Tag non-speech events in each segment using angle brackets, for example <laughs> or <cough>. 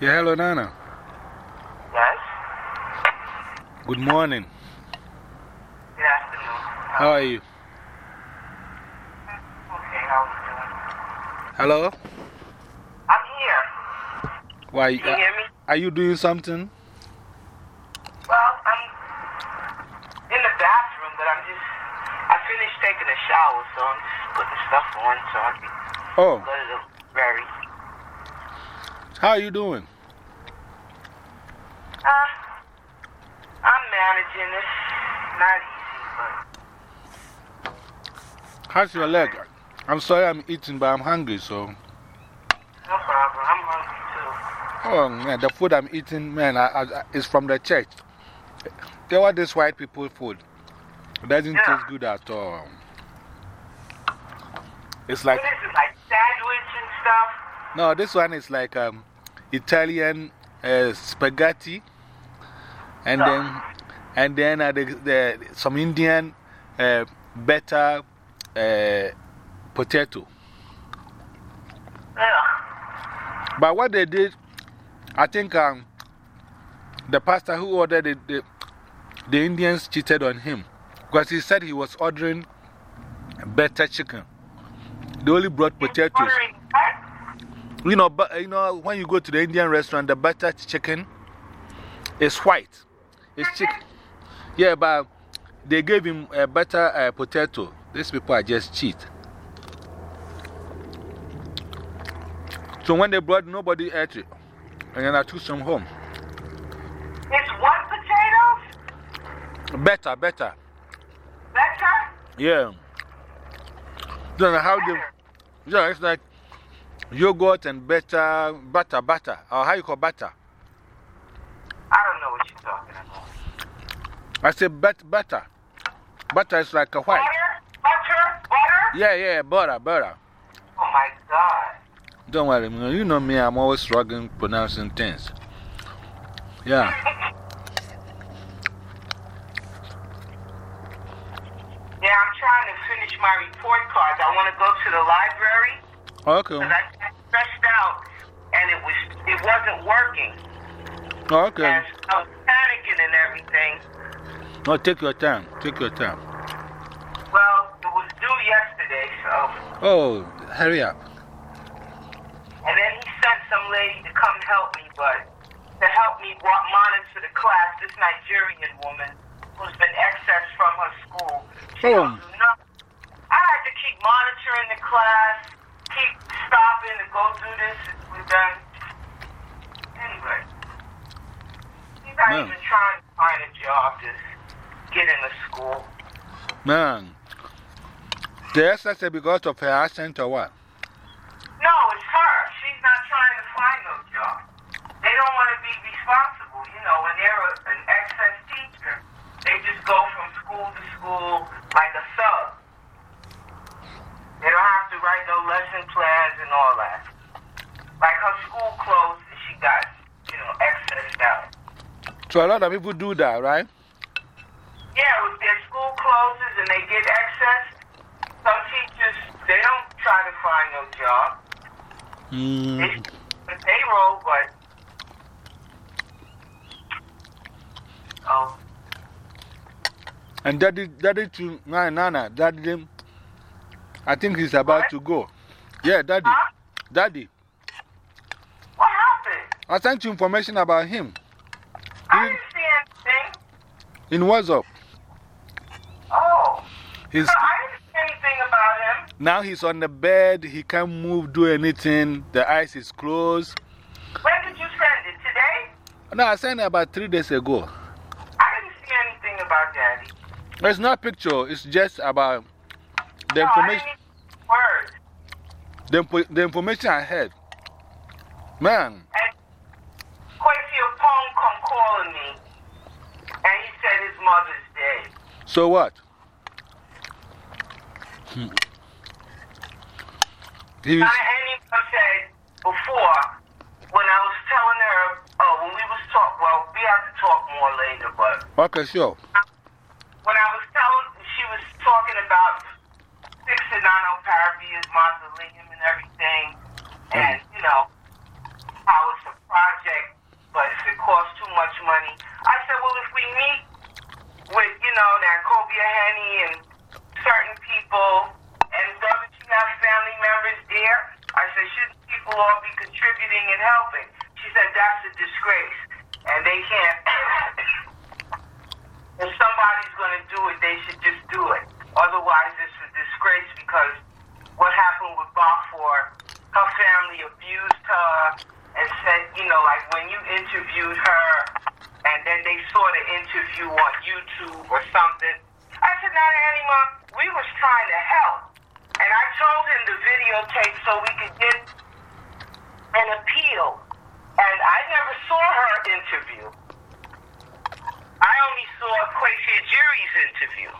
Yeah, hello, Nana. Yes? Good morning. Good afternoon. How are you? Okay, how are you doing? Hello? I'm here. Why, Can you uh, hear me? are you doing something? Well, I'm in the bathroom, but I'm just. I finished taking a shower, so I'm just putting stuff on so I can Oh, go to the very. how are you doing? Uh, I'm managing it. Not easy, but. How's your leg? I'm sorry I'm eating, but I'm hungry, so. No problem. I'm hungry too. Oh, man, the food I'm eating, man, I, I, is from the church. They want this white people food. It doesn't Yeah. taste good at all. It's like, what is it, like sandwich and stuff? no, this one is like um, Italian uh, spaghetti, and then, and then uh, the, the, some Indian uh, better uh, potato. Yeah. But what they did, I think um, the pastor who ordered it, the, the Indians cheated on him because he said he was ordering better chicken. They only brought potatoes. You know, but, you know, when you go to the Indian restaurant, the butter chicken is white. It's chicken. Yeah, but they gave him a better uh, potato. These people are just cheat. So when they brought, nobody ate it. And then I took some home. It's what potatoes? Better, better. Better? Yeah. Don't know how they. Yeah, it's like yogurt and butter, butter, butter. Or how you call butter? I don't know what you're talking about. I say bet, butter. Butter is like a white. Butter? Butter? Butter? Yeah, yeah, butter, butter. Oh my god. Don't worry, you know me, I'm always struggling pronouncing things. Yeah. <laughs> Yeah, I'm trying to finish my report cards. I want to go to the library Okay. because I got stressed out and it, was, it wasn't working. Okay. And I was panicking and everything. No, take your time. Take your time. Well, it was due yesterday, so. Oh, hurry up. And then he sent some lady to come help me, but to help me monitor the class, this Nigerian woman who's been excessed from her school. She Oh. don't do nothing. I had to keep monitoring the class, keep stopping to go do Anyway, he's not Man. even trying to find a job to get into school. Man. The SSA because of her accent or what? No, it's her. She's not trying to find no job. They don't want to be responsible. You know, when they're a, an excess teacher, they just go from school to school like a sub. They don't have to write no lesson plans and all that. So a lot of people do that, right? Yeah, if their school closes and they get excess, some teachers, they don't try to find no job. They Mm. the payroll, but. Oh. And daddy, daddy to Nana, Nana, daddy, I think he's about What? to go. Yeah, daddy. Huh? Daddy. What happened? I sent you information about him I didn't see anything. in WhatsApp. Oh. He's, So I didn't see anything about him. now he's on the bed, he can't move, do anything, the eyes is closed. When did you send it? Today? No, I sent it about three days ago. I didn't see anything about Daddy. It's not picture, it's just about the no, information, word. the, the information I had. Man, And Quincy Opone come calling me. And he said his mother's dead. so what? Hmm. He's, And anyone said before, when I was telling her, oh, when we was talk, well, we have to talk more later, but okay, sure. when I was telling, she was talking about fixing nanoparabia mausoleum and everything, and, you know, how it's a project but if it costs too much money. I said, well, interviewed her, and then they saw the interview on YouTube or something. I said, now, Anima, we was trying to help. And I told him the videotape so we could get an appeal. And I never saw her interview. I only saw Quasi Jury's interview.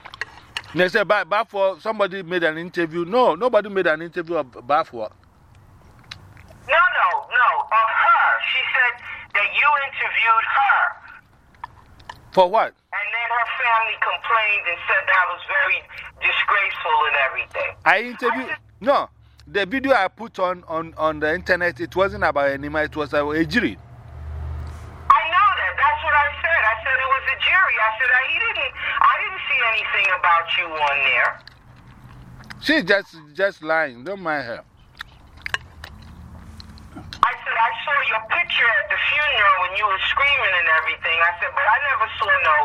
They said, but somebody made an interview. No, nobody made an interview of Bafwa. No, no, no, of her. She said that you interviewed her. For what? And then her family complained and said that was very disgraceful and everything. I interviewed. No, the video I put on, on, on the internet, it wasn't about Anima, it was about Ejiri. I know that. That's what I said. I said it was a jury. I said I, he didn't. I didn't see anything about you on there. She's just, just lying. Don't mind her. I said I saw your picture at the funeral when you were screaming and everything. I said, but I never saw no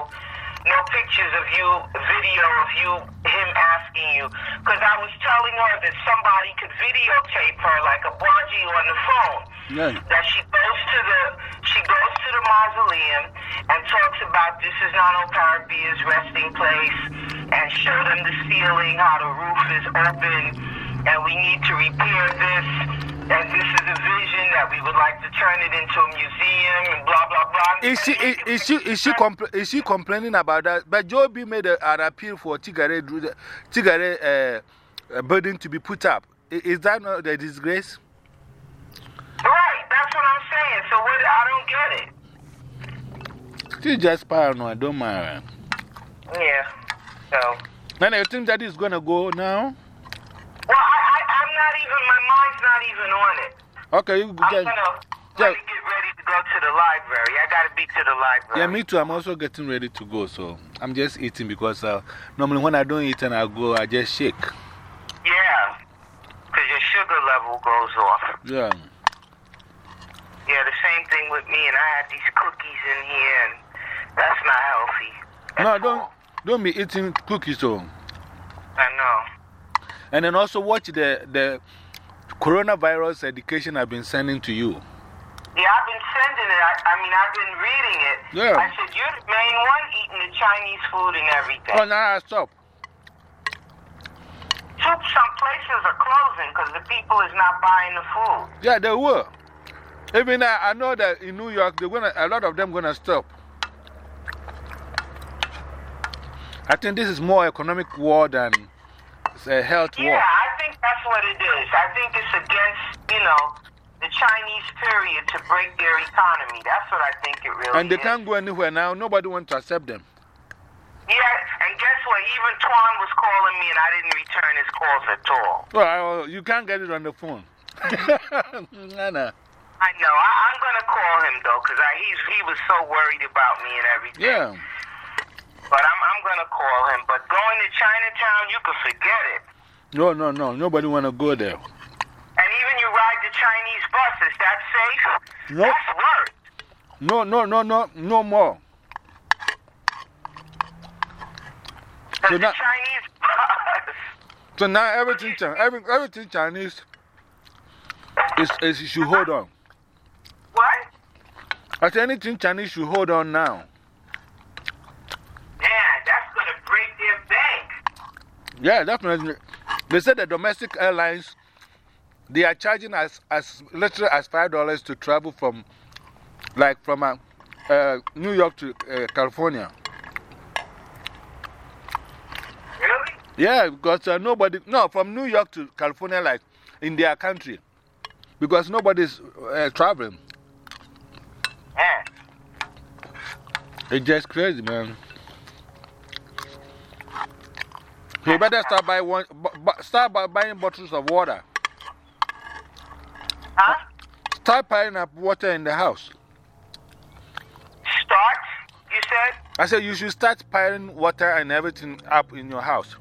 no pictures of you, video of you, him asking you. Because I was telling her that somebody could videotape her like a Baji on the phone. Yeah. That she goes to the she goes to the mausoleum and talks about this is Nano Parabia's resting place and show them the ceiling, how the roof is open, and we need to repair this. And this is a vision that we would like to turn it into a museum and blah blah blah. Is she, is, is she, is, she compl is she complaining about that? But Joe B made a, an appeal for Tigare, Tigare uh, building to be put up. I- Is that not the disgrace? Right, that's what I'm saying. So what? I don't get it. She's just paranoid. Don't mind. Yeah. So. And you think that is to go now? Not even, my mind's not even on it. Okay, you I'm just. gonna Yeah. let me get ready to go to the library. I gotta be to the library. Yeah, me too. I'm also getting ready to go. So I'm just eating because uh, normally when I don't eat and I go, I just shake. Yeah. Because your sugar level goes off. Yeah. Yeah, the same thing with me, and I had these cookies in here, and that's not healthy. No, don't, don't be eating cookies. though. I know. And then also watch the, the coronavirus education I've been sending to you. Yeah, I've been sending it. I, I mean, I've been reading it. Yeah. I said, you're the main one eating the Chinese food and everything. Oh, now I stop. Some some places are closing because the people is not buying the food. Yeah, they will. Even I, I know that in New York, they're gonna, a lot of them going to stop. I think this is more economic war than a health Yeah, war. I think that's what it is. I think it's against, you know, the Chinese period to break their economy. That's what I think it really And they is. can't go anywhere now. Nobody wants to accept them. Yeah, and guess what? Even Twan was calling me and I didn't return his calls at all. Well, you can't get it on the phone. <laughs> nah. I know. I, I'm going to call him, though, because he was so worried about me and everything. Yeah. But I'm, I'm going to call him. But going to Chinatown, you can forget it. No, no, no. Nobody want to go there. And even you ride the Chinese bus, is that safe? That's worse. No, no, no, no, no more. So the now- Chinese <laughs> bus. So now everything, every, everything Chinese is, is you should hold on. What? I said anything Chinese should hold on now. Man, that's going to break their bank. Yeah, definitely. They said the domestic airlines, they are charging as, as little as $5 to travel from, like from uh, uh, New York to uh, California. Really? Yeah, because uh, nobody, no, from New York to California, like in their country. Because nobody's uh, traveling. Man. It's just crazy, man. You better start, buy one, start by buying bottles of water. Huh? Start piling up water in the house. Start, you said? I said you should start piling water and everything up in your house.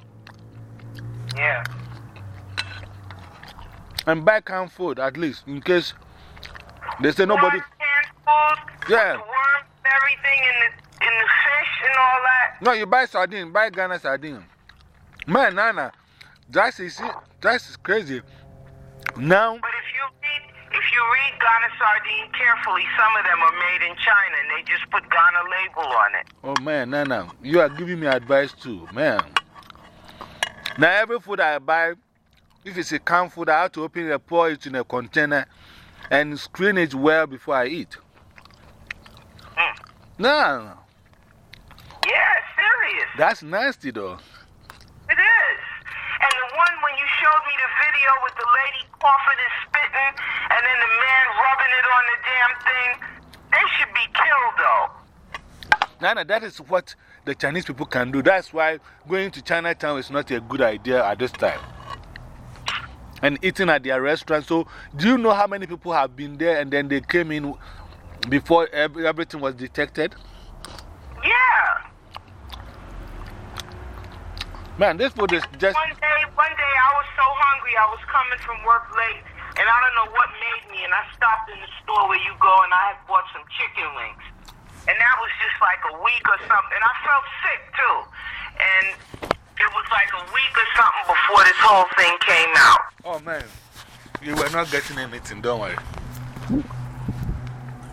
Yeah. And buy canned food at least, in case they say nobody. Canned food, Yeah. the worms and everything, and the, and the fish and all that. No, you buy sardine, buy Ghana sardine. Man, Nana, that is, that is crazy. Now, But if you read, if you read Ghana sardine carefully, some of them are made in China and they just put Ghana label on it. Oh, man, Nana, you are giving me advice too, man. Now, every food I buy, if it's a canned food, I have to open it, pour it in a container, and screen it well before I eat. Mm. No, Yeah, serious. that's nasty though. It is. And the one when you showed me the video with coughing and spitting, and then the man rubbing it on the damn thing, they should be killed, though. Nana, that is what the Chinese people can do. That's why going to Chinatown is not a good idea at this time. And eating at their restaurant. So, do you know how many people have been there and then they came in before every, everything was detected? Yeah. Man, this food is just. One day, one day I was so hungry, I was coming from work late, and I don't know what made me, and I stopped in the store where you go, and I had bought some chicken wings. And that was just like a week or something, and I felt sick too. And it was like a week or something before this whole thing came out. Oh, man. You were not getting anything, don't worry.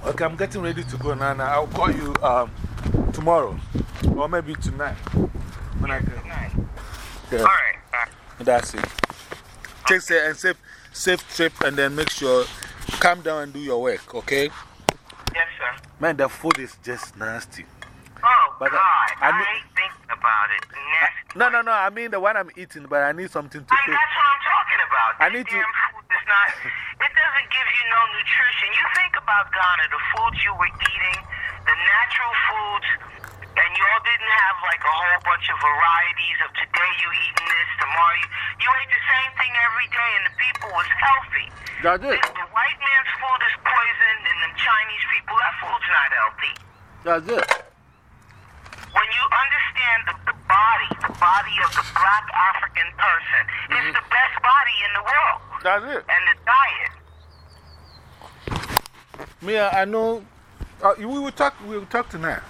Okay, I'm getting ready to go, Nana. I'll call you um, tomorrow or maybe tonight. When I get Nice. Yeah. All right. Bye. That's it. Take say and safe, safe trip and then make sure, calm down and do your work, okay? Yes, sir. Man, the food is just nasty. Oh, But, God. I I, mean- ain't thinking about it. Nasty. No, no, no, I mean the one I'm eating, but I need something to I say. mean, that's what I'm talking about. I This need to- damn food is not, <laughs> it doesn't give you no nutrition. You think about Ghana, the foods you were eating, the natural foods, and you all didn't have like a whole bunch of varieties of today you eating this, tomorrow you, you ate the same thing every day and the people was healthy. That's it. This, the white man's food is poisoned and the Chinese people, that food's not healthy. That's it. When you understand the, the body, the body of the black African person is the best body in the world. That's it. And the diet. Me, I I know. Uh, we will talk, we will talk tonight.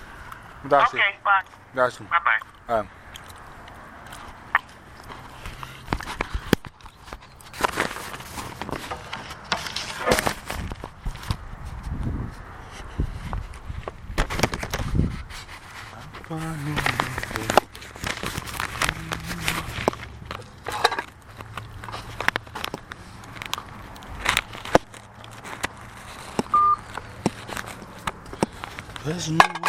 That's okay, it. bye. That's it. Bye bye. Um, There's no one